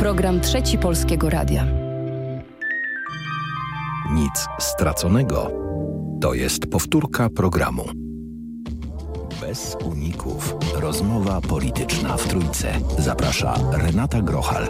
Program Trzeci Polskiego Radia. Nic straconego. To jest powtórka programu. Bez uników. Rozmowa polityczna w Trójce. Zaprasza Renata Grochal.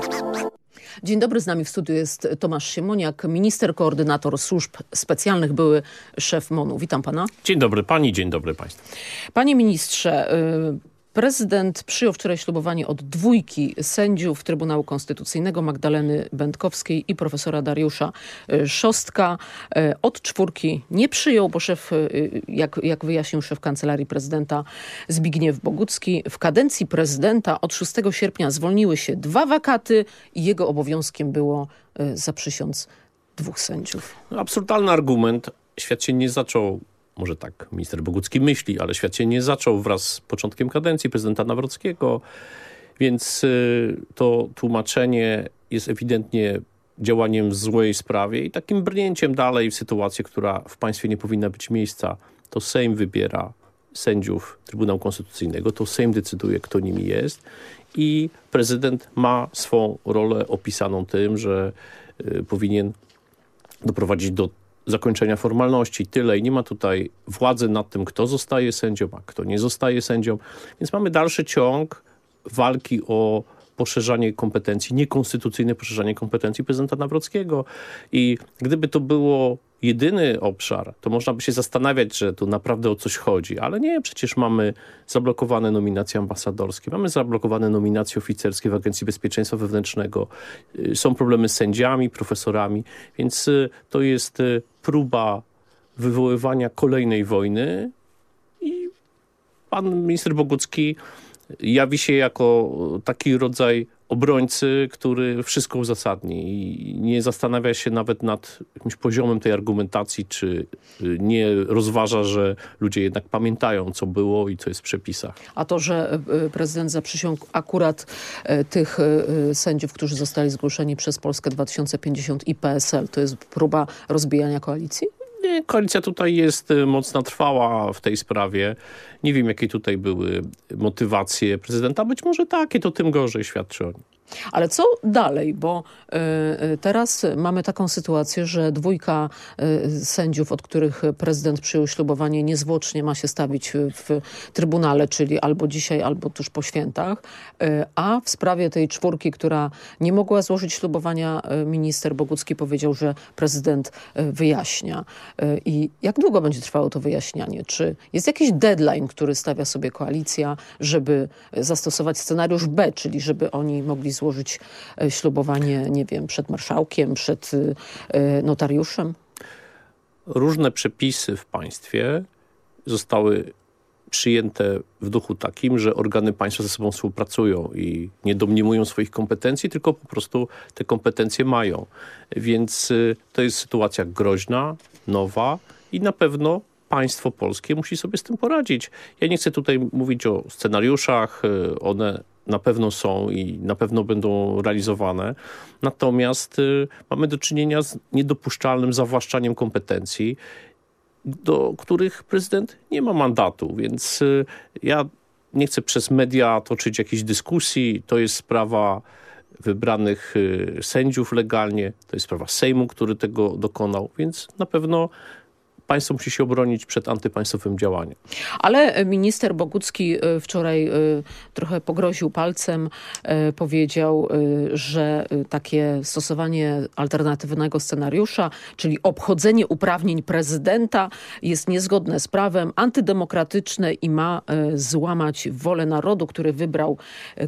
Dzień dobry, z nami w studiu jest Tomasz Siemoniak, minister, koordynator służb specjalnych, były szef MONU. Witam pana. Dzień dobry pani, dzień dobry państwu. Panie ministrze, y, Prezydent przyjął wczoraj ślubowanie od dwójki sędziów Trybunału Konstytucyjnego Magdaleny Będkowskiej i profesora Dariusza y, Szostka. Y, od czwórki nie przyjął, bo szef, y, jak, jak wyjaśnił szef Kancelarii Prezydenta Zbigniew Bogucki, w kadencji prezydenta od 6 sierpnia zwolniły się dwa wakaty i jego obowiązkiem było zaprzysiąc dwóch sędziów. Absurdalny argument. Świat się nie zaczął może tak minister Bogucki myśli, ale świat się nie zaczął wraz z początkiem kadencji prezydenta Nawrockiego, więc y, to tłumaczenie jest ewidentnie działaniem w złej sprawie i takim brnięciem dalej w sytuację, która w państwie nie powinna być miejsca. To Sejm wybiera sędziów Trybunału Konstytucyjnego, to Sejm decyduje, kto nimi jest i prezydent ma swą rolę opisaną tym, że y, powinien doprowadzić do zakończenia formalności. Tyle i nie ma tutaj władzy nad tym, kto zostaje sędzią, a kto nie zostaje sędzią. Więc mamy dalszy ciąg walki o poszerzanie kompetencji, niekonstytucyjne poszerzanie kompetencji prezydenta Nawrockiego. I gdyby to było jedyny obszar, to można by się zastanawiać, że tu naprawdę o coś chodzi. Ale nie, przecież mamy zablokowane nominacje ambasadorskie, mamy zablokowane nominacje oficerskie w Agencji Bezpieczeństwa Wewnętrznego. Y, są problemy z sędziami, profesorami, więc y, to jest y, próba wywoływania kolejnej wojny i pan minister Bogucki jawi się jako taki rodzaj obrońcy, który wszystko uzasadni i nie zastanawia się nawet nad jakimś poziomem tej argumentacji, czy y, nie rozważa, że ludzie jednak pamiętają, co było i co jest w przepisach. A to, że y, prezydent zaprzysiągł akurat y, tych sędziów, którzy zostali zgłoszeni przez Polskę 2050 i PSL, to jest próba rozbijania koalicji? Koalicja tutaj jest y, mocno trwała w tej sprawie. Nie wiem, jakie tutaj były motywacje prezydenta. Być może takie, to tym gorzej świadczy o nim. Ale co dalej? Bo y, y, teraz mamy taką sytuację, że dwójka y, sędziów, od których prezydent przyjął ślubowanie, niezwłocznie ma się stawić w Trybunale, czyli albo dzisiaj, albo tuż po świętach. A w sprawie tej czwórki, która nie mogła złożyć ślubowania, minister Bogucki powiedział, że prezydent wyjaśnia. I jak długo będzie trwało to wyjaśnianie? Czy jest jakiś deadline, który stawia sobie koalicja, żeby zastosować scenariusz B, czyli żeby oni mogli złożyć e, ślubowanie, nie wiem, przed marszałkiem, przed e, e, notariuszem? Różne przepisy w państwie zostały przyjęte w duchu takim, że organy państwa ze sobą współpracują i nie domniemują swoich kompetencji, tylko po prostu te kompetencje mają. Więc to jest sytuacja groźna, nowa i na pewno państwo polskie musi sobie z tym poradzić. Ja nie chcę tutaj mówić o scenariuszach, one na pewno są i na pewno będą realizowane. Natomiast y, mamy do czynienia z niedopuszczalnym zawłaszczaniem kompetencji, do których prezydent nie ma mandatu, więc y, ja nie chcę przez media toczyć jakiejś dyskusji. To jest sprawa wybranych y, sędziów legalnie, to jest sprawa Sejmu, który tego dokonał, więc na pewno państwo musi się obronić przed antypaństwowym działaniem. Ale minister Bogucki e, wczoraj e, trochę pogroził palcem, e, powiedział, że takie stosowanie alternatywnego scenariusza, czyli obchodzenie uprawnień prezydenta jest niezgodne z prawem, antydemokratyczne i ma złamać wolę narodu, który wybrał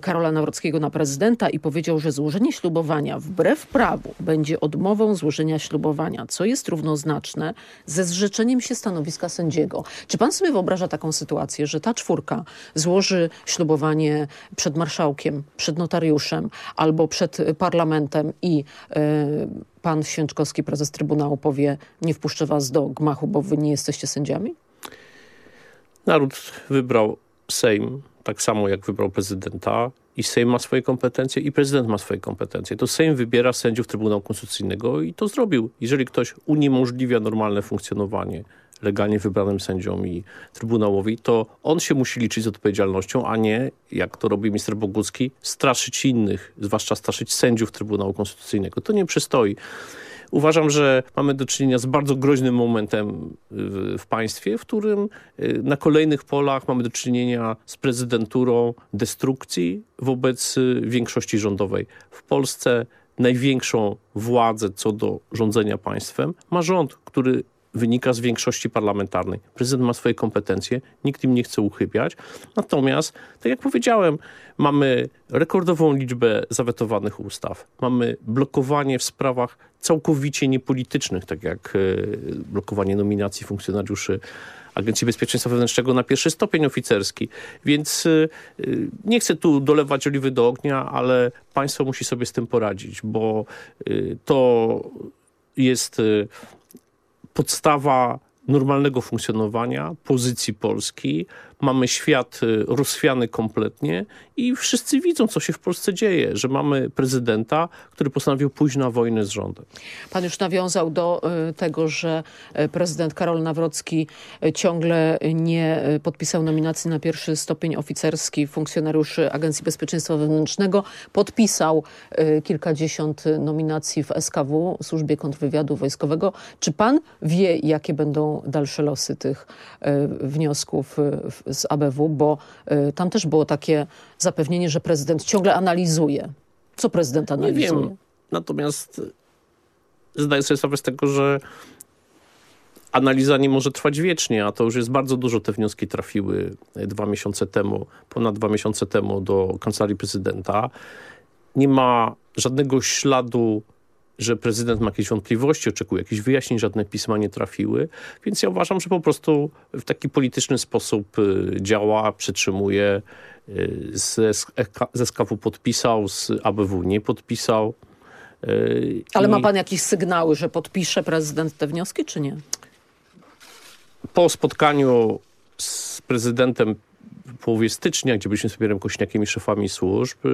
Karola Nawrockiego na prezydenta i powiedział, że złożenie ślubowania wbrew prawu będzie odmową złożenia ślubowania, co jest równoznaczne ze zrzeczeniem zrzeczeniem się stanowiska sędziego. Czy pan sobie wyobraża taką sytuację, że ta czwórka złoży ślubowanie przed marszałkiem, przed notariuszem albo przed parlamentem i y, pan Święczkowski, prezes Trybunału powie nie wpuszczę was do gmachu, bo wy nie jesteście sędziami? Naród wybrał Sejm, tak samo jak wybrał prezydenta i Sejm ma swoje kompetencje i prezydent ma swoje kompetencje. To Sejm wybiera sędziów Trybunału Konstytucyjnego i to zrobił. Jeżeli ktoś uniemożliwia normalne funkcjonowanie legalnie wybranym sędziom i Trybunałowi, to on się musi liczyć z odpowiedzialnością, a nie, jak to robi minister Bogucki, straszyć innych, zwłaszcza straszyć sędziów Trybunału Konstytucyjnego. To nie przystoi. Uważam, że mamy do czynienia z bardzo groźnym momentem w, państwie, w którym y, na kolejnych polach mamy do czynienia z prezydenturą destrukcji wobec y, większości rządowej. W Polsce największą władzę co do rządzenia państwem ma rząd, który wynika z większości parlamentarnej. Prezydent ma swoje kompetencje, nikt im nie chce uchybiać. Natomiast, tak jak powiedziałem, mamy rekordową liczbę zawetowanych ustaw. Mamy blokowanie w sprawach całkowicie niepolitycznych, tak jak e, blokowanie nominacji funkcjonariuszy Agencji Bezpieczeństwa Wewnętrznego na pierwszy stopień oficerski. Więc e, nie chcę tu dolewać oliwy do ognia, ale państwo musi sobie z tym poradzić, bo e, to jest podstawa normalnego funkcjonowania pozycji Polski. Mamy świat y, rozchwiany kompletnie i wszyscy widzą, co się w Polsce dzieje, że mamy prezydenta, który postanowił pójść na wojnę z rządem. Pan już nawiązał do y, tego, że y, prezydent Karol Nawrocki ciągle nie podpisał nominacji na pierwszy stopień oficerski funkcjonariuszy Agencji Bezpieczeństwa Wewnętrznego. Podpisał kilkadziesiąt nominacji w SKW, Służbie Kontrwywiadu Wojskowego. Czy pan wie, jakie będą dalsze losy tych wniosków z ABW? Bo tam też było takie zapewnienie, że prezydent ciągle analizuje. Co prezydent analizuje? Nie wiem. Natomiast zdaję sobie sprawę z tego, że analiza nie może trwać wiecznie, a to już jest bardzo dużo. Te wnioski trafiły dwa miesiące temu, ponad dwa miesiące temu do Kancelarii Prezydenta. Nie ma żadnego śladu że prezydent ma jakieś wątpliwości, oczekuje jakichś wyjaśnień, żadne pisma nie trafiły. Więc ja uważam, że po prostu w taki polityczny sposób y, działa, przytrzymuje. Y, ze SKW podpisał, z ABW nie podpisał. Y, Ale ma pan jakieś sygnały, że podpisze prezydent te wnioski, czy nie? Po spotkaniu z prezydentem połowie stycznia, gdzie byliśmy z premierem Kośniakiem i szefami służb, y,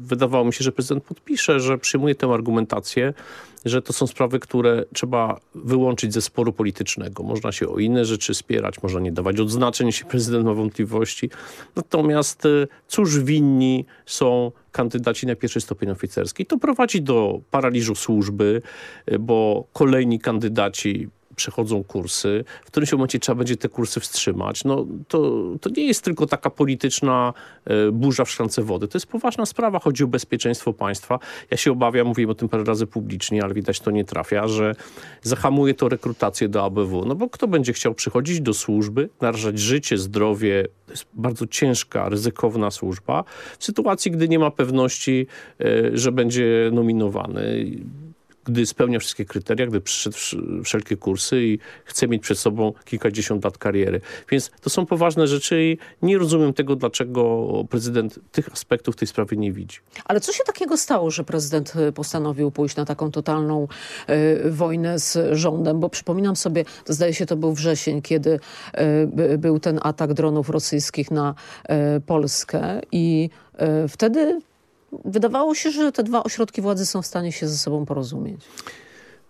wydawało mi się, że prezydent podpisze, że przyjmuje tę argumentację, że to są sprawy, które trzeba wyłączyć ze sporu politycznego. Można się o inne rzeczy spierać, można nie dawać odznaczeń, jeśli prezydent ma wątpliwości. Natomiast y, cóż winni są kandydaci na pierwszy stopień oficerski? To prowadzi do paraliżu służby, y, bo kolejni kandydaci przechodzą kursy, w którymś momencie trzeba będzie te kursy wstrzymać. No, to, to nie jest tylko taka polityczna e, burza w szklance wody. To jest poważna sprawa. Chodzi o bezpieczeństwo państwa. Ja się obawiam, mówiłem o tym parę razy publicznie, ale widać to nie trafia, że zahamuje to rekrutację do ABW. No bo kto będzie chciał przychodzić do służby, narażać życie, zdrowie, to jest bardzo ciężka, ryzykowna służba, w sytuacji, gdy nie ma pewności, e, że będzie nominowany gdy spełnia wszystkie kryteria, gdy przyszedł wszelkie kursy i chce mieć przed sobą kilkadziesiąt lat kariery. Więc to są poważne rzeczy i nie rozumiem tego, dlaczego prezydent tych aspektów tej sprawy nie widzi. Ale co się takiego stało, że prezydent e, postanowił pójść na taką totalną y, wojnę z rządem? Bo przypominam sobie, to zdaje się to był wrzesień, kiedy y, był ten atak dronów rosyjskich na y, Polskę i wtedy wydawało się, że te dwa ośrodki władzy są w stanie się ze sobą porozumieć.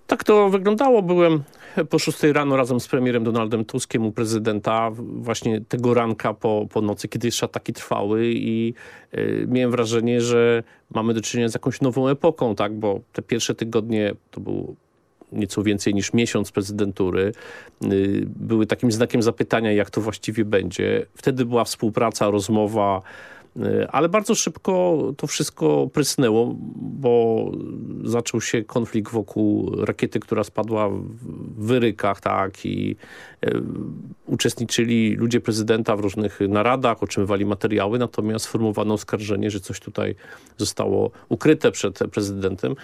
Tak to wyglądało. Byłem po 6 rano razem z premierem Donaldem Tuskiem u prezydenta właśnie tego ranka po, po nocy, kiedy jeszcze ataki trwały i y, miałem wrażenie, że mamy do czynienia z jakąś nową epoką, tak? bo te pierwsze tygodnie to był nieco więcej niż miesiąc prezydentury, y, były takim znakiem zapytania, jak to właściwie będzie. Wtedy była współpraca, rozmowa, ale bardzo szybko to wszystko prysnęło, bo zaczął się konflikt wokół rakiety, która spadła w Wyrykach, tak, i e, uczestniczyli ludzie prezydenta w różnych naradach, otrzymywali materiały, natomiast sformułowano oskarżenie, że coś tutaj zostało ukryte przed prezydentem.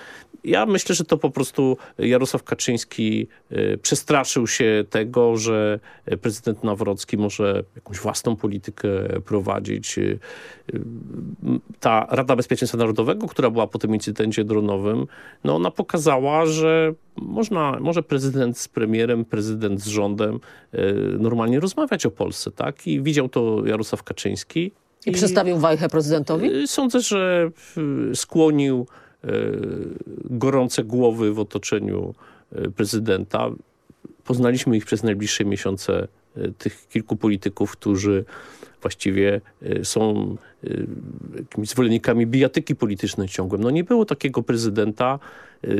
Ja myślę, że to po prostu Jarosław Kaczyński e, przestraszył się tego, że prezydent Nawrocki może jakąś własną politykę prowadzić, ta Rada Bezpieczeństwa Narodowego, która była po tym incydencie dronowym, no ona pokazała, że można, może prezydent z premierem, prezydent z rządem e, normalnie rozmawiać o Polsce, tak? I widział to Jarosław Kaczyński. I, I przedstawił wajchę prezydentowi? E, sądzę, że skłonił gorące głowy w otoczeniu prezydenta poznaliśmy ich przez najbliższe miesiące, tych kilku polityków, którzy właściwie są jakimiś zwolennikami bijatyki politycznej ciągłym. No nie było takiego prezydenta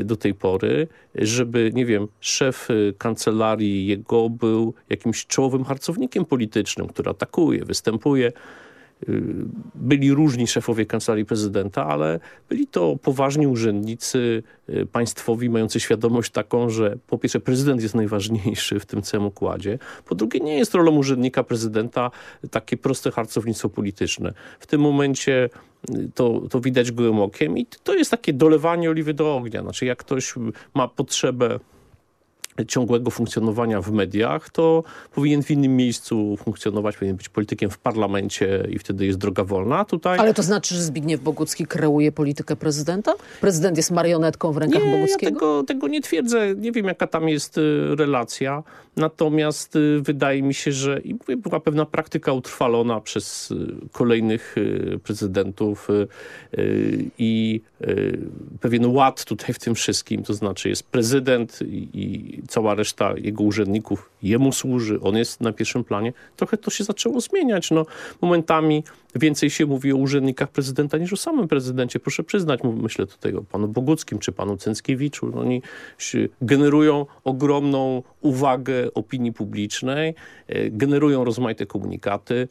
do tej pory, żeby, nie wiem, szef kancelarii jego był jakimś czołowym harcownikiem politycznym, który atakuje, występuje Y, byli różni szefowie kancelarii prezydenta, ale byli to poważni urzędnicy y, państwowi mający świadomość taką, że po pierwsze prezydent jest najważniejszy w tym całym układzie, po drugie nie jest rolą urzędnika prezydenta takie proste harcownictwo polityczne. W tym momencie y, to, to widać gołym okiem i to jest takie dolewanie oliwy do ognia. Znaczy jak ktoś ma potrzebę ciągłego funkcjonowania w mediach, to powinien w innym miejscu funkcjonować, powinien być politykiem w parlamencie i wtedy jest droga wolna. Tutaj... Ale to znaczy, że Zbigniew Bogucki kreuje politykę prezydenta? Prezydent jest marionetką w rękach nie, Boguckiego? Ja tego, tego nie twierdzę. Nie wiem, jaka tam jest y, relacja. Natomiast y, wydaje mi się, że była pewna praktyka utrwalona przez y, kolejnych prezydentów i pewien ład tutaj w tym wszystkim. To znaczy jest prezydent i cała reszta jego urzędników jemu służy, on jest na pierwszym planie, trochę to się zaczęło zmieniać. No, momentami więcej się mówi o urzędnikach prezydenta niż o samym prezydencie. Proszę przyznać, myślę tutaj o panu Boguckim czy panu Cęckiewiczu. No, oni generują ogromną uwagę opinii publicznej, e, generują rozmaite komunikaty,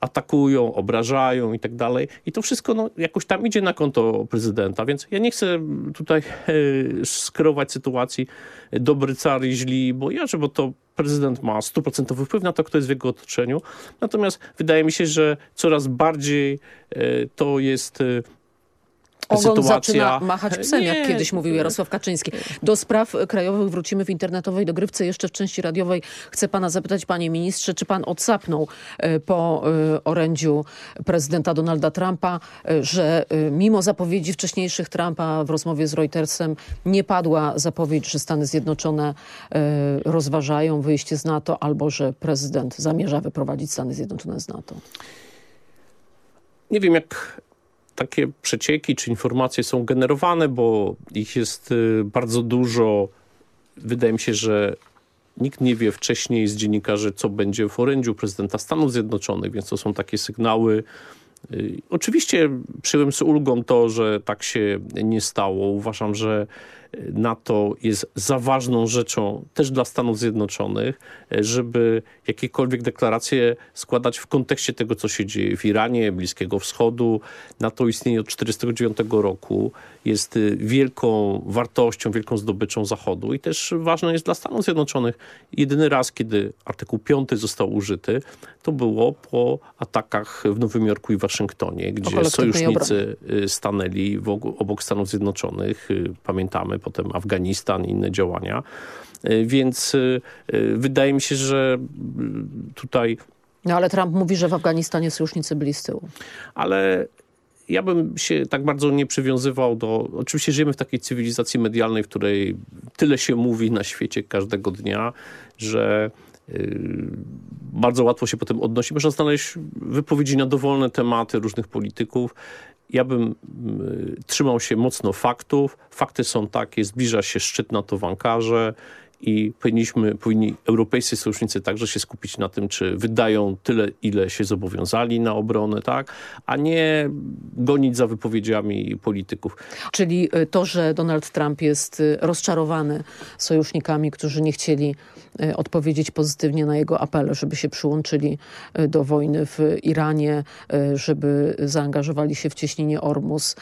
atakują, obrażają i tak dalej. I to wszystko no, jakoś tam idzie na konto prezydenta, więc ja nie chcę tutaj y, skierować sytuacji dobry car i źli, bo ja, bo to prezydent ma stuprocentowy wpływ na to, kto jest w jego otoczeniu. Natomiast wydaje mi się, że coraz bardziej y, to jest Ogon sytuacja... zaczyna machać psem, nie. jak kiedyś mówił Jarosław Kaczyński. Do spraw krajowych wrócimy w internetowej dogrywce. Jeszcze w części radiowej chcę pana zapytać, panie ministrze, czy pan odsapnął e, po e, orędziu prezydenta Donalda Trumpa, e, że mimo zapowiedzi wcześniejszych Trumpa w rozmowie z Reutersem nie padła zapowiedź, że Stany Zjednoczone rozważają wyjście z NATO albo że prezydent zamierza wyprowadzić Stany Zjednoczone z NATO? Nie wiem, jak takie przecieki czy informacje są generowane, bo ich jest y, bardzo dużo. Wydaje mi się, że nikt nie wie wcześniej z dziennikarzy, co będzie w orędziu prezydenta Stanów Zjednoczonych, więc to są takie sygnały. Y, oczywiście przyjąłem z ulgą to, że tak się nie stało. Uważam, że NATO jest za ważną rzeczą też dla Stanów Zjednoczonych, żeby jakiekolwiek deklaracje składać w kontekście tego, co się dzieje w Iranie, Bliskiego Wschodu. NATO istnieje od 1949 roku, jest wielką wartością, wielką zdobyczą Zachodu i też ważne jest dla Stanów Zjednoczonych. Jedyny raz, kiedy artykuł 5 został użyty, to było po atakach w Nowym Jorku i Waszyngtonie, gdzie sojusznicy obrony. stanęli obok Stanów Zjednoczonych. Pamiętamy potem Afganistan i inne działania. E, więc e, e, wydaje mi się, że tutaj... No ale Trump mówi, że w Afganistanie sojusznicy byli z tyłu. Ale ja bym się tak bardzo nie przywiązywał do... Oczywiście żyjemy w takiej cywilizacji medialnej, w której tyle się mówi na świecie każdego dnia, że bardzo łatwo się potem odnosi. Można znaleźć wypowiedzi na dowolne tematy różnych polityków ja bym trzymał się mocno faktów. Fakty są takie, zbliża się szczyt NATO w Ankarze i powinniśmy, powinni europejscy sojusznicy także się skupić na tym, czy wydają tyle, ile się zobowiązali na obronę, tak? a nie gonić za wypowiedziami polityków. Czyli y, to, że Donald Trump jest y, rozczarowany sojusznikami, którzy nie chcieli y, odpowiedzieć pozytywnie na jego apele, żeby się przyłączyli do wojny w Iranie, żeby zaangażowali się w cieśninie Ormus,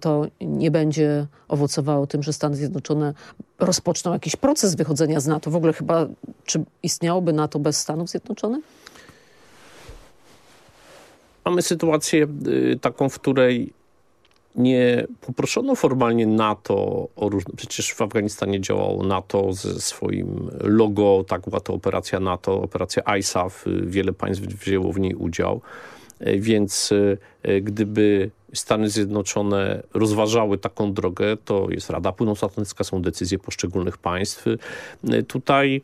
to nie będzie owocowało tym, że Stany Zjednoczone rozpoczną jakiś proces wychodzenia z NATO. W ogóle chyba, czy istniałoby NATO bez Stanów Zjednoczonych? Mamy sytuację y, taką, w której nie poproszono formalnie NATO o różne... Przecież w Afganistanie działało NATO ze swoim logo, tak była to operacja NATO, operacja ISAF. Wiele państw wzięło w niej udział. E, więc gdyby Stany Zjednoczone rozważały taką drogę, to jest Rada Północnoatlantycka, są decyzje poszczególnych państw. Tutaj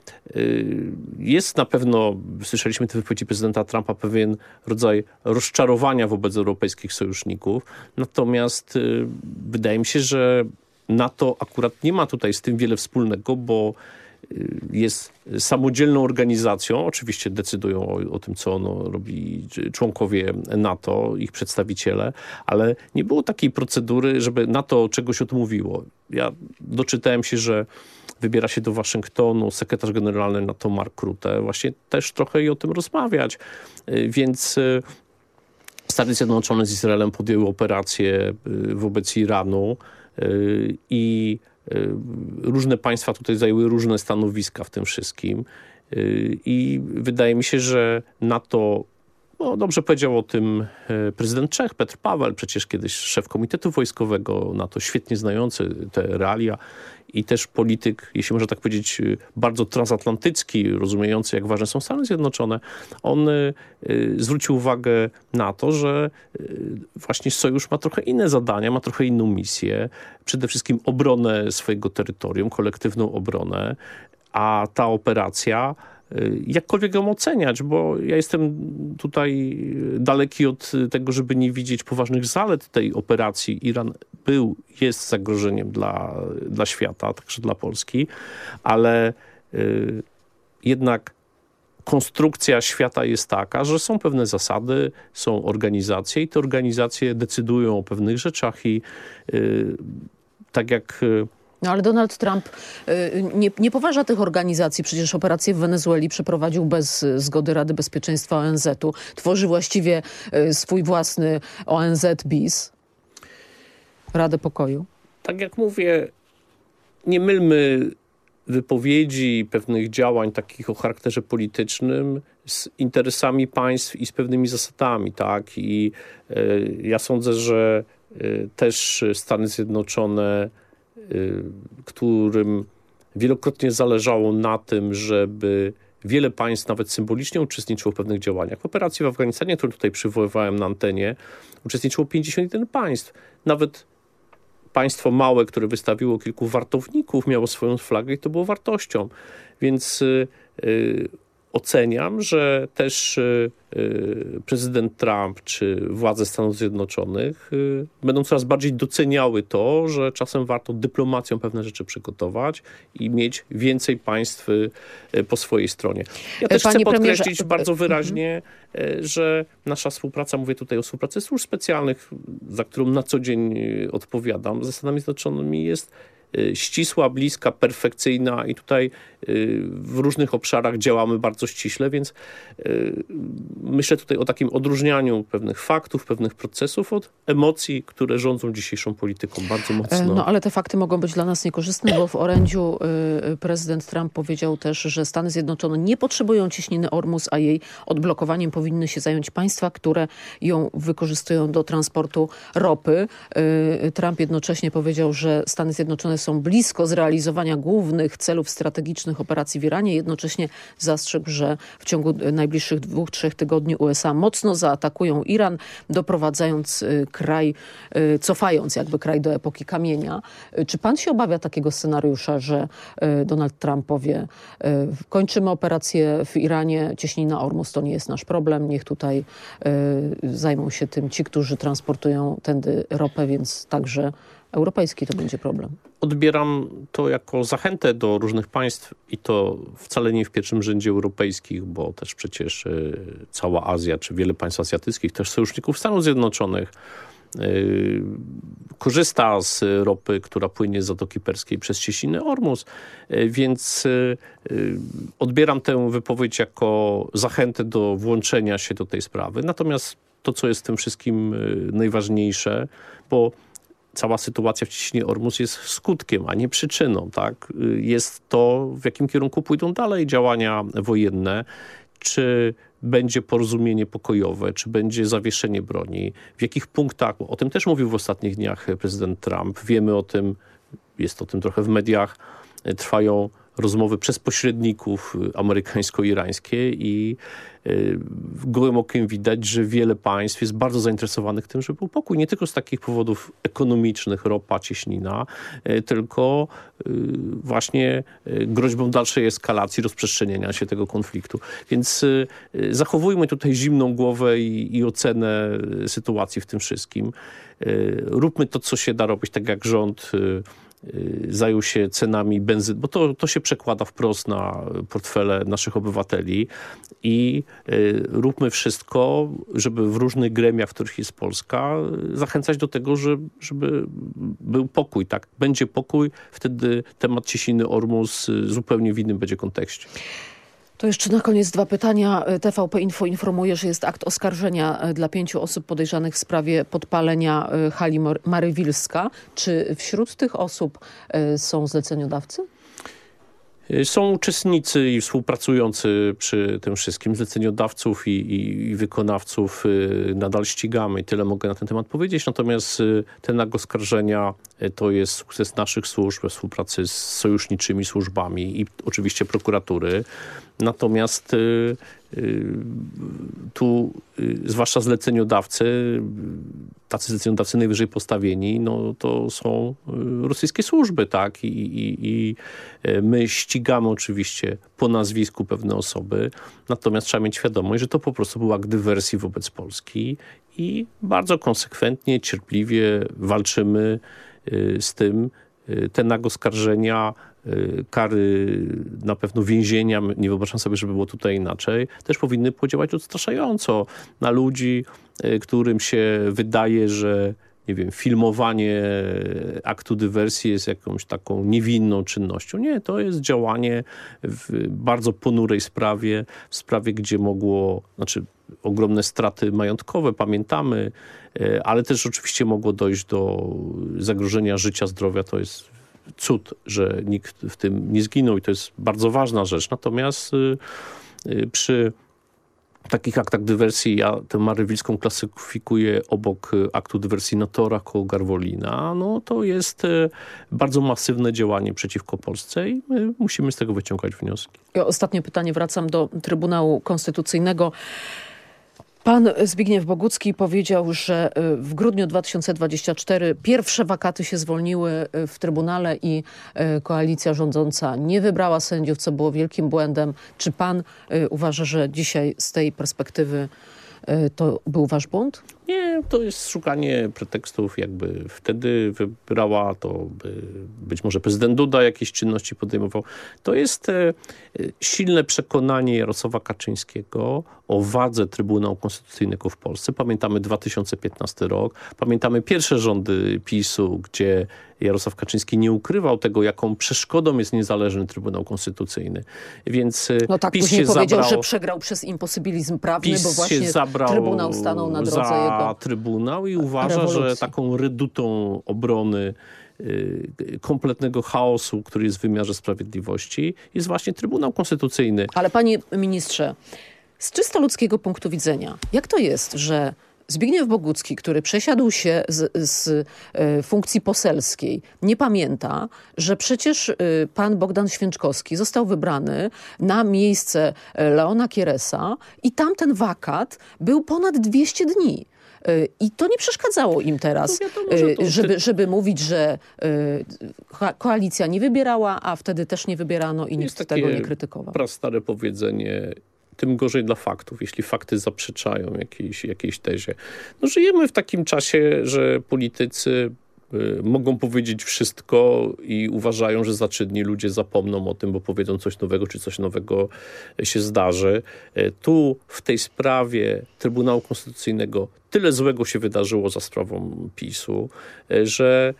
jest na pewno, słyszeliśmy te wypowiedzi prezydenta Trumpa, pewien rodzaj rozczarowania wobec europejskich sojuszników. Natomiast wydaje mi się, że NATO akurat nie ma tutaj z tym wiele wspólnego, bo jest samodzielną organizacją. Oczywiście decydują o, o, tym, co ono robi członkowie NATO, ich przedstawiciele, ale nie było takiej procedury, żeby NATO czegoś odmówiło. Ja doczytałem się, że wybiera się do Waszyngtonu sekretarz generalny NATO Mark Rutte, właśnie też trochę i o tym rozmawiać. Więc Stany Zjednoczone z Izraelem podjęły operację wobec Iranu i Y, różne państwa tutaj zajęły różne stanowiska w tym wszystkim. Y, i wydaje mi się, że NATO no, dobrze powiedział o tym y, prezydent Czech, Petr Paweł, przecież kiedyś szef Komitetu Wojskowego NATO, świetnie znający te realia i też polityk, jeśli można tak powiedzieć, y, bardzo transatlantycki, rozumiejący jak ważne są Stany Zjednoczone, on y, zwrócił uwagę na to, że właśnie Sojusz ma trochę inne zadania, ma trochę inną misję. Przede wszystkim obronę swojego terytorium, kolektywną obronę, a ta operacja jakkolwiek ją oceniać, bo ja jestem tutaj daleki od tego, żeby nie widzieć poważnych zalet tej operacji. Iran był, jest zagrożeniem dla, dla świata, także dla Polski, ale y, jednak konstrukcja świata jest taka, że są pewne zasady, są organizacje i te organizacje decydują o pewnych rzeczach i y, tak jak y, no ale Donald Trump y, nie, nie poważa tych organizacji. Przecież operację w Wenezueli przeprowadził bez zgody Rady Bezpieczeństwa ONZ-u. Tworzy właściwie y, swój własny ONZ-BIS. Radę Pokoju. Tak jak mówię, nie mylmy wypowiedzi pewnych działań takich o charakterze politycznym z interesami państw i z pewnymi zasadami, tak? I y, ja sądzę, że y, też Stany Zjednoczone Y, którym wielokrotnie zależało na tym, żeby wiele państw nawet symbolicznie uczestniczyło w pewnych działaniach. W operacji w Afganistanie, którą tutaj przywoływałem na antenie, uczestniczyło 51 państw. Nawet państwo małe, które wystawiło kilku wartowników, miało swoją flagę i to było wartością. Więc yy, oceniam, że też y, y, prezydent Trump czy władze Stanów Zjednoczonych y, będą coraz bardziej doceniały to, że czasem warto dyplomacją pewne rzeczy przygotować i mieć więcej państw po swojej stronie. Ja też Panie chcę podkreślić premierze... bardzo mhm. wyraźnie, że nasza współpraca, mówię tutaj o współpracy służb specjalnych, za którą na co dzień odpowiadam, ze Stanami Zjednoczonymi jest ścisła, bliska, perfekcyjna i tutaj y, w różnych obszarach działamy bardzo ściśle, więc y, myślę tutaj o takim odróżnianiu pewnych faktów, pewnych procesów od emocji, które rządzą dzisiejszą polityką bardzo e, mocno. No ale te fakty mogą być dla nas niekorzystne, bo w orędziu prezydent Trump powiedział też, że Stany Zjednoczone nie potrzebują cieśniny Ormus, a jej odblokowaniem powinny się zająć państwa, które ją wykorzystują do transportu ropy. Trump jednocześnie powiedział, że Stany Zjednoczone są blisko zrealizowania głównych celów strategicznych operacji w Iranie. Jednocześnie zastrzegł, że w ciągu najbliższych dwóch, trzech tygodni USA mocno zaatakują Iran, doprowadzając y, kraj, y, cofając jakby kraj do epoki kamienia. Y, czy pan się obawia takiego scenariusza, że Donald Trump powie kończymy operację w Iranie, cieśnina Ormus to nie jest nasz problem, niech tutaj zajmą się tym ci, którzy transportują tędy ropę, więc także europejski to będzie problem. Odbieram to jako zachętę do różnych państw i to wcale nie w pierwszym rzędzie europejskich, bo też przecież y, cała Azja, czy wiele państw azjatyckich, też sojuszników Stanów Zjednoczonych, y, korzysta z ropy, która płynie z Zatoki Perskiej przez cieśniny Ormus, y, więc odbieram tę wypowiedź jako zachętę do włączenia się do tej sprawy. Natomiast to, co jest w tym wszystkim najważniejsze, bo cała sytuacja w Cieśninie Ormus jest skutkiem, a nie przyczyną. Tak? Jest to, w jakim kierunku pójdą dalej działania wojenne, czy będzie porozumienie pokojowe, czy będzie zawieszenie broni, w jakich punktach, o tym też mówił w ostatnich dniach prezydent Trump, wiemy o tym, jest o tym trochę w mediach, trwają rozmowy przez pośredników amerykańsko-irańskie i y, gołym okiem widać, że wiele państw jest bardzo zainteresowanych tym, żeby był pokój. Nie tylko z takich powodów ekonomicznych, ropa, cieśnina, y, tylko y, właśnie groźbą dalszej eskalacji, rozprzestrzeniania się tego konfliktu. Więc zachowujmy tutaj zimną głowę i, i ocenę sytuacji w tym wszystkim. Róbmy to, co się da robić, tak jak rząd y, zajął się cenami benzyny, bo to, to się przekłada wprost na portfele naszych obywateli i y, róbmy wszystko, żeby w różnych gremiach, w których jest Polska, zachęcać do tego, że, żeby był pokój. Tak, będzie pokój, wtedy temat Ciesiny Ormus zupełnie w innym będzie kontekście. To jeszcze na koniec dwa pytania. TVP Info informuje, że jest akt oskarżenia e, dla pięciu osób podejrzanych w sprawie podpalenia e, hali Marywilska. Czy wśród tych osób e, są zleceniodawcy? Są uczestnicy i współpracujący przy tym wszystkim. Zleceniodawców i, i, i, wykonawców nadal ścigamy. Tyle mogę na ten temat powiedzieć. Natomiast ten akt oskarżenia to jest sukces naszych służb we współpracy z sojuszniczymi służbami i oczywiście prokuratury. Natomiast y, y, tu, y, zwłaszcza zleceniodawcy, tacy zleceniodawcy najwyżej postawieni, no to są rosyjskie służby, tak? I, i, i my ścigamy oczywiście po nazwisku pewne osoby, natomiast trzeba mieć świadomość, że to po prostu był akt dywersji wobec Polski i bardzo konsekwentnie, cierpliwie walczymy z tym. Te nagoskarżenia kary na pewno więzienia, nie wyobrażam sobie, żeby było tutaj inaczej, też powinny podziałać odstraszająco na ludzi, y, którym się wydaje, że nie wiem, filmowanie aktu dywersji jest jakąś taką niewinną czynnością. Nie, to jest działanie w bardzo ponurej sprawie, w sprawie, gdzie mogło, znaczy ogromne straty majątkowe, pamiętamy, y, ale też oczywiście mogło dojść do zagrożenia życia, zdrowia. To jest cud, że nikt w tym nie zginął i to jest bardzo ważna rzecz. Natomiast y, y, przy takich aktach dywersji ja tę Marywilską klasyfikuję obok y, aktu dywersji na torach koło Garwolina. No to jest bardzo masywne działanie przeciwko Polsce i my musimy z tego wyciągać wnioski. Ostatnie pytanie, wracam do Trybunału Konstytucyjnego. Pan Zbigniew Bogucki powiedział, że y, w grudniu 2024 pierwsze wakaty się zwolniły y, w Trybunale i y, koalicja rządząca nie wybrała sędziów, co było wielkim błędem. Czy pan uważa, że dzisiaj z tej perspektywy to był wasz błąd? Nie, to jest szukanie pretekstów. Jakby wtedy wybrała to by, być może prezydent Duda jakieś czynności podejmował. To jest e, silne przekonanie Jarosława Kaczyńskiego o wadze Trybunału Konstytucyjnego w Polsce. Pamiętamy 2015 rok, pamiętamy pierwsze rządy PiSu, gdzie Jarosław Kaczyński nie ukrywał tego, jaką przeszkodą jest niezależny Trybunał Konstytucyjny. Więc e, no tak, PiS później się powiedział, zabrał, że przegrał przez imposybilizm prawny, PiS bo właśnie Trybunał stanął na drodze za Trybunał i uważa, rewolucji. że taką redutą obrony y, kompletnego chaosu, który jest w wymiarze sprawiedliwości, jest właśnie Trybunał Konstytucyjny. Ale panie ministrze, z czysto ludzkiego punktu widzenia, jak to jest, że Zbigniew Bogucki, który przesiadł się z, z e, funkcji poselskiej, nie pamięta, że przecież e, pan Bogdan Święczkowski został wybrany na miejsce Leona Kieresa i tamten wakat był ponad 200 dni. I to nie przeszkadzało im teraz, no wiadomo, to... żeby, żeby mówić, że koalicja nie wybierała, a wtedy też nie wybierano i nikt tego nie krytykował. Prastare powiedzenie tym gorzej dla faktów, jeśli fakty zaprzeczają jakiejś, jakiejś tezie. No, żyjemy w takim czasie, że politycy y, mogą powiedzieć wszystko i uważają, że zaczydni ludzie zapomną o tym, bo powiedzą coś nowego, czy coś nowego się zdarzy. Y, tu w tej sprawie Trybunału Konstytucyjnego tyle złego się wydarzyło za sprawą PiSu, e, że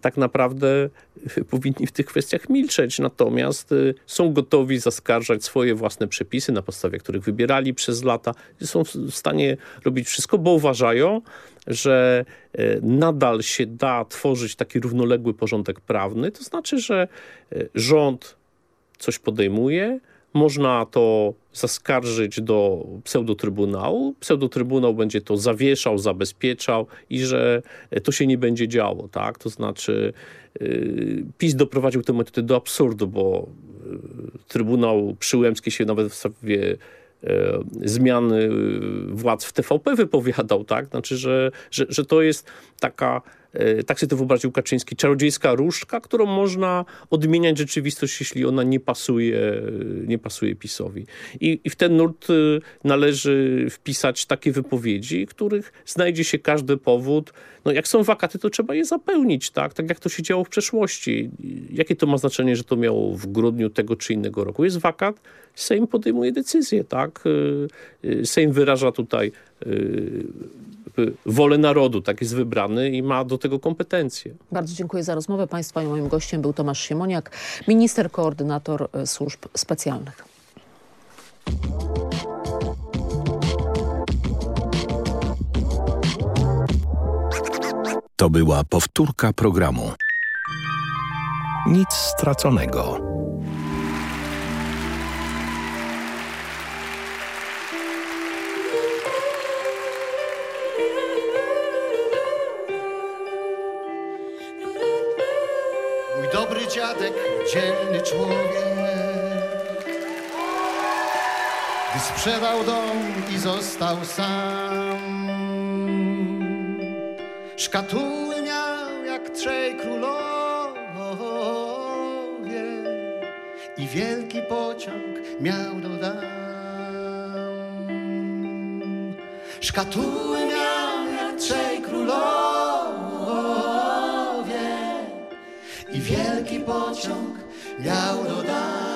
tak naprawdę powinni w tych kwestiach milczeć. Natomiast są gotowi zaskarżać swoje własne przepisy, na podstawie których wybierali przez lata. Są w stanie robić wszystko, bo uważają, że nadal się da tworzyć taki równoległy porządek prawny. To znaczy, że rząd coś podejmuje, można to zaskarżyć do pseudotrybunału. Pseudotrybunał będzie to zawieszał, zabezpieczał i że to się nie będzie działo. Tak? To znaczy PiS doprowadził tę metodę do absurdu, bo Trybunał Przyłębski się nawet w sprawie yy, zmiany władz w TVP wypowiadał, tak? Znaczy, że, że, że to jest taka e, tak sobie to wyobraził Kaczyński, czarodziejska różdżka, którą można odmieniać rzeczywistość, jeśli ona nie pasuje, nie pasuje PiSowi. I, I w ten nurt należy wpisać takie wypowiedzi, których znajdzie się każdy powód. No jak są wakaty, to trzeba je zapełnić, tak? Tak jak to się działo w przeszłości. Jakie to ma znaczenie, że to miało w grudniu tego czy innego roku? Jest wakat, Sejm podejmuje decyzję, tak? Sejm wyraża tutaj wolę narodu, tak jest wybrany i ma do tego kompetencje. Bardzo dziękuję za rozmowę Państwa i moim gościem był Tomasz Siemoniak, minister koordynator e, służb specjalnych. To była powtórka programu. Nic straconego. Dzielny człowiek. Gdy sprzedał dom i został sam, szkatuły miał jak trzej królowie i wielki pociąg miał do dam. Szkatuły miał jak trzej królowie pociąg miał dodać.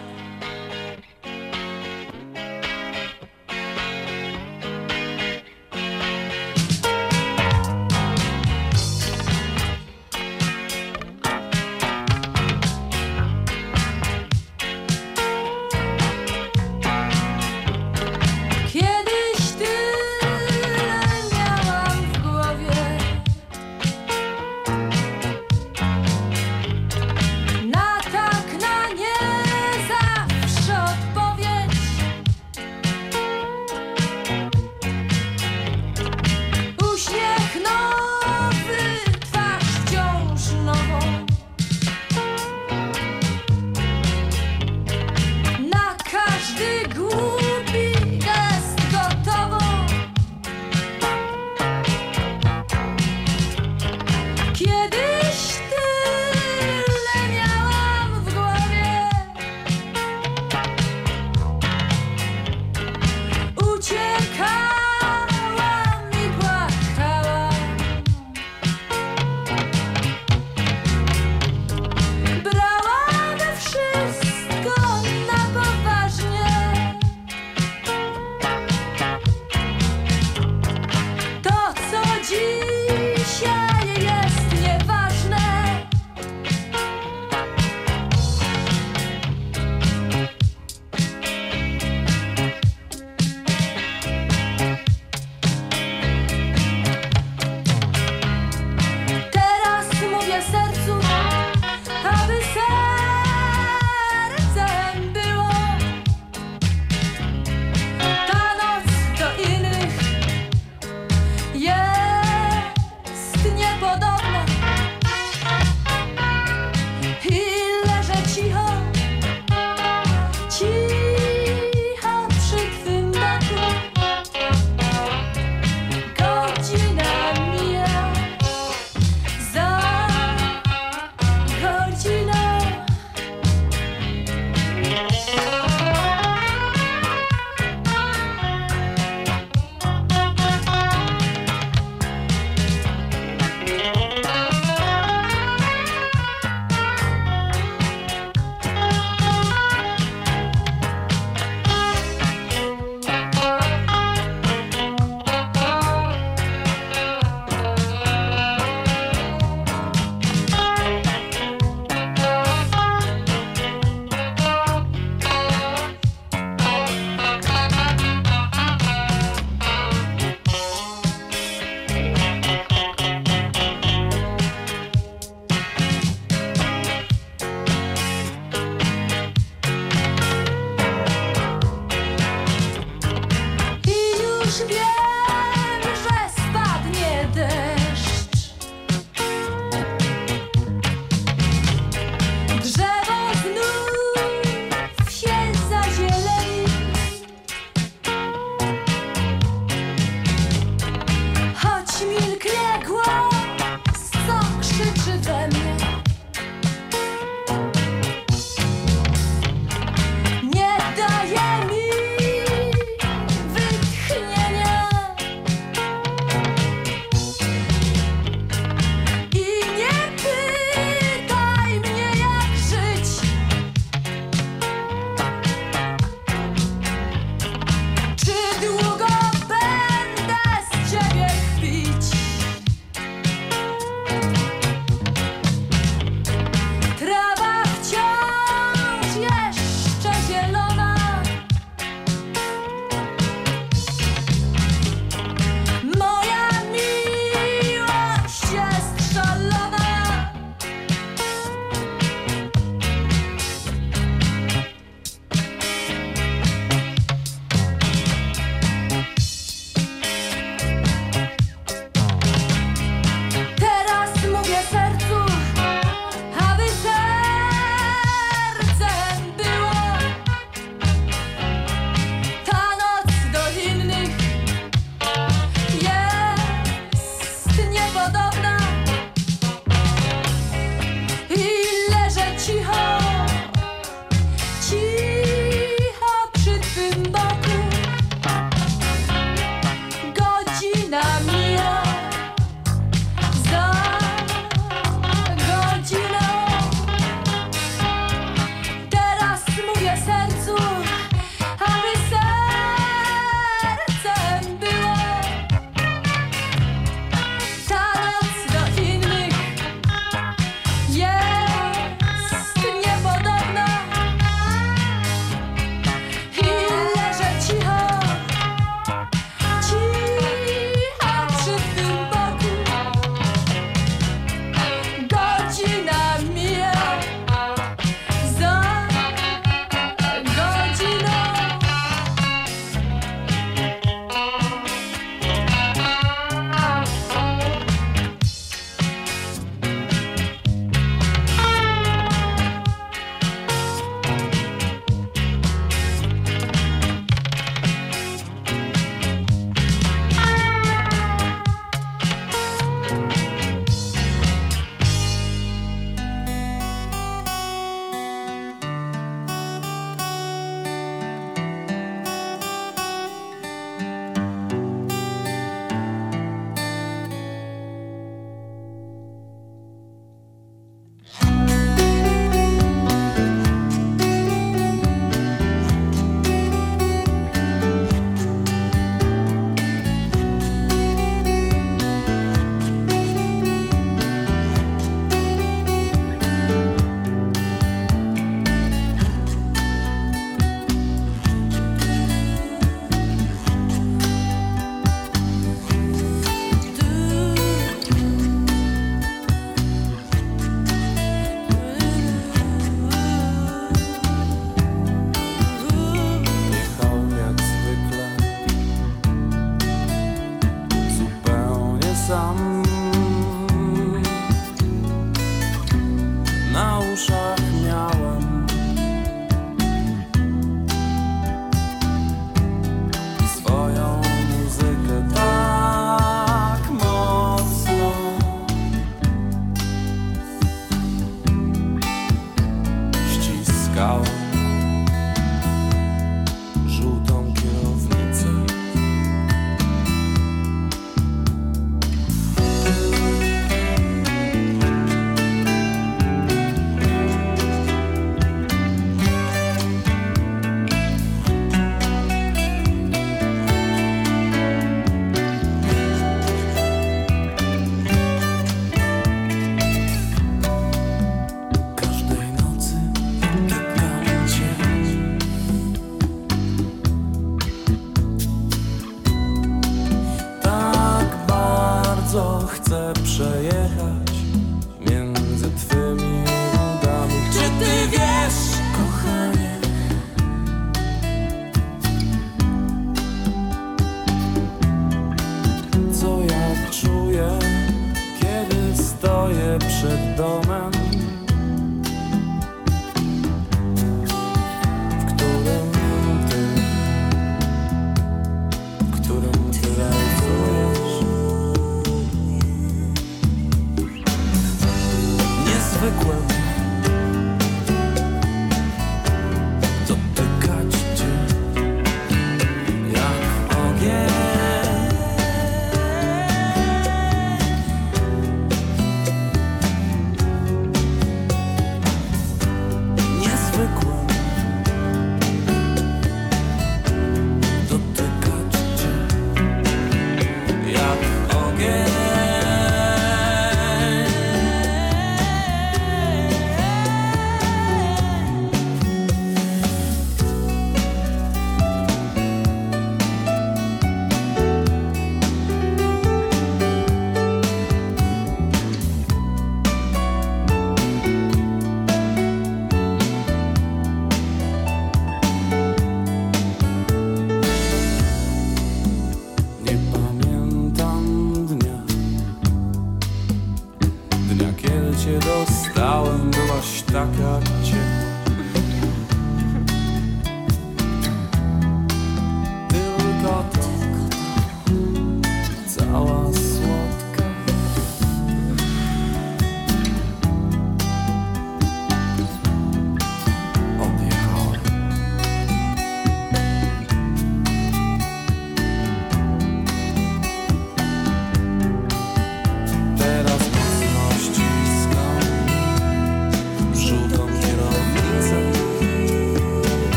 cię dostałem, byłaś taka ciepła.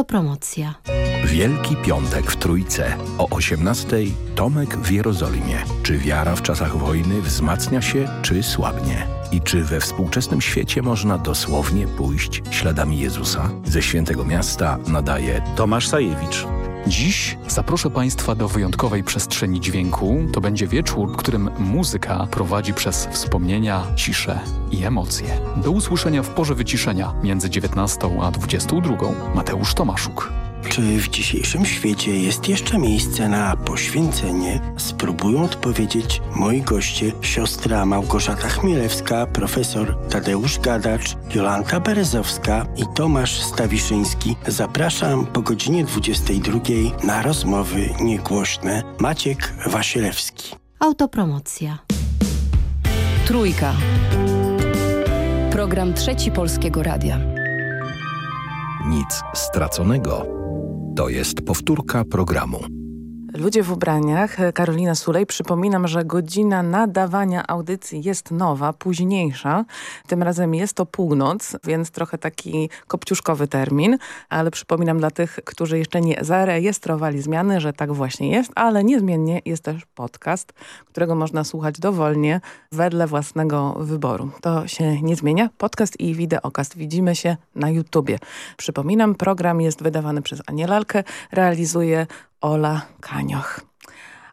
Autopromocja. Wielki Piątek w Trójce. O 18:00 Tomek w Jerozolimie. Czy wiara w czasach wojny wzmacnia się, czy słabnie? I czy we współczesnym świecie można dosłownie pójść śladami Jezusa? Ze Świętego Miasta nadaje Tomasz Sajewicz. Dziś zaproszę Państwa do wyjątkowej przestrzeni dźwięku. To będzie wieczór, w którym muzyka prowadzi przez wspomnienia, ciszę i emocje. Do usłyszenia w porze wyciszenia między 19 a 22. Mateusz Tomaszuk. Czy w dzisiejszym świecie jest jeszcze miejsce na poświęcenie? Spróbują odpowiedzieć moi goście, siostra Małgorzata Chmielewska, profesor Tadeusz Gadacz, Jolanta Berezowska i Tomasz Stawiszyński. Zapraszam po godzinie 22 na rozmowy niegłośne. Maciek Wasilewski. Autopromocja. Trójka. Program Trzeci Polskiego Radia. Nic straconego. To jest powtórka programu. Ludzie w ubraniach, Karolina Sulej. Przypominam, że godzina nadawania audycji jest nowa, późniejsza. Tym razem jest to północ, więc trochę taki kopciuszkowy termin. Ale przypominam dla tych, którzy jeszcze nie zarejestrowali zmiany, że tak właśnie jest. Ale niezmiennie jest też podcast, którego można słuchać dowolnie, wedle własnego wyboru. To się nie zmienia. Podcast i wideokast. Widzimy się na YouTubie. Przypominam, program jest wydawany przez Anielalkę, realizuje Ola Kanioch.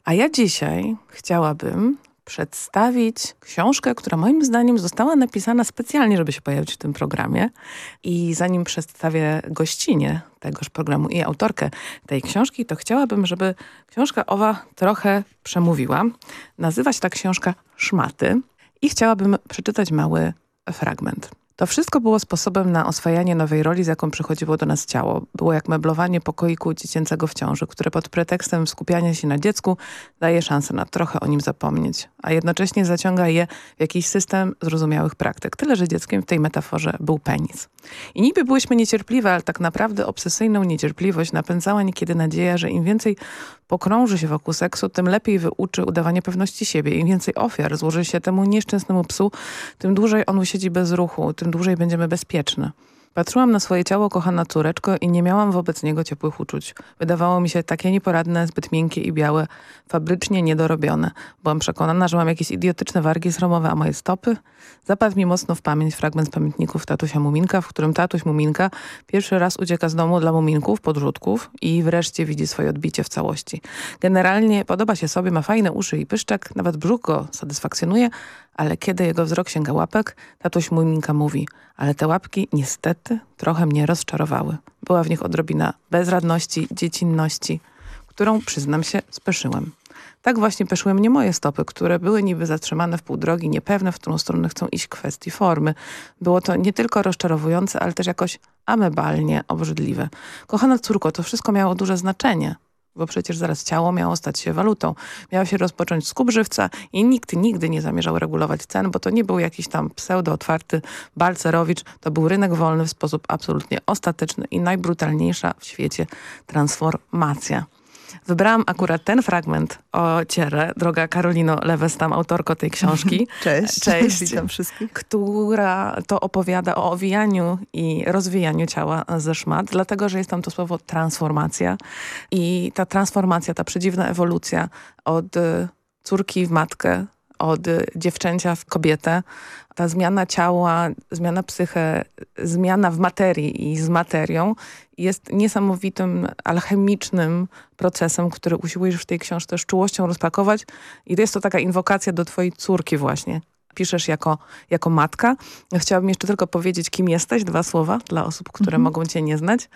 A ja dzisiaj chciałabym przedstawić książkę, która moim zdaniem została napisana specjalnie, żeby się pojawić w tym programie. I zanim przedstawię gościnie tegoż programu i autorkę tej książki, to chciałabym, żeby książka owa trochę przemówiła. Nazywa się ta książka Szmaty i chciałabym przeczytać mały fragment. To wszystko było sposobem na oswajanie nowej roli, z jaką przychodziło do nas ciało. Było jak meblowanie pokoiku dziecięcego w ciąży, które pod pretekstem skupiania się na dziecku daje szansę na trochę o nim zapomnieć, a jednocześnie zaciąga je w jakiś system zrozumiałych praktyk. Tyle, że dzieckiem w tej metaforze był penis. I niby byłyśmy niecierpliwe, ale tak naprawdę obsesyjną niecierpliwość napędzała niekiedy nadzieja, że im więcej pokrąży się wokół seksu, tym lepiej wyuczy udawanie pewności siebie. Im więcej ofiar złoży się temu nieszczęsnemu psu, tym dłużej on usiedzi bez ruchu, tym dłużej będziemy bezpieczne. Patrzyłam na swoje ciało, kochana córeczko, i nie miałam wobec niego ciepłych uczuć. Wydawało mi się takie nieporadne, zbyt miękkie i białe, fabrycznie niedorobione. Byłam przekonana, że mam jakieś idiotyczne wargi sromowe, a moje stopy? Zapadł mi mocno w pamięć fragment z pamiętników tatusia Muminka, w którym tatuś Muminka pierwszy raz ucieka z domu dla Muminków, podrzutków i wreszcie widzi swoje odbicie w całości. Generalnie podoba się sobie, ma fajne uszy i pyszczek, nawet brzuch go satysfakcjonuje, ale kiedy jego wzrok sięga łapek, tatuś Muminka mówi, ale te łapki niestety trochę mnie rozczarowały. Była w nich odrobina bezradności, dziecinności, którą, przyznam się, speszyłem. Tak właśnie peszły mnie moje stopy, które były niby zatrzymane w pół drogi, niepewne, w którą stronę chcą iść kwestii formy. Było to nie tylko rozczarowujące, ale też jakoś amebalnie obrzydliwe. Kochana córko, to wszystko miało duże znaczenie bo przecież zaraz ciało miało stać się walutą. Miało się rozpocząć skup żywca i nikt nigdy nie zamierzał regulować cen, bo to nie był jakiś tam pseudo-otwarty balcerowicz, to był rynek wolny w sposób absolutnie ostateczny i najbrutalniejsza w świecie transformacja. Wybrałam akurat ten fragment o Cierę, droga Karolino Lewestam, autorko tej książki. Cześć. Cześć. Witam wszystkich. Która to opowiada o owijaniu i rozwijaniu ciała ze szmat, dlatego, że jest tam to słowo transformacja. I ta transformacja, ta przedziwna ewolucja od y, córki w matkę, od dziewczęcia w kobietę, ta zmiana ciała, zmiana psyche, zmiana w materii i z materią jest niesamowitym, alchemicznym procesem, który usiłujesz w tej książce z czułością rozpakować i to jest to taka inwokacja do twojej córki właśnie. Piszesz jako, jako matka. Chciałabym jeszcze tylko powiedzieć, kim jesteś. Dwa słowa dla osób, które Mhm. mogą cię nie znać.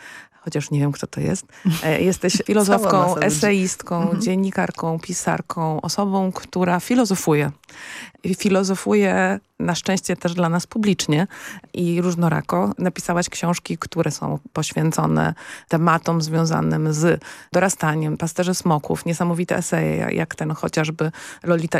Chociaż nie wiem, kto to jest. E, Jesteś filozofką, ludzi. eseistką, Mhm. dziennikarką, pisarką, osobą, która filozofuje. I filozofuje na szczęście też dla nas publicznie i różnorako. Napisałaś książki, które są poświęcone tematom związanym z dorastaniem, pasterze smoków, niesamowite eseje, jak ten chociażby Lolita i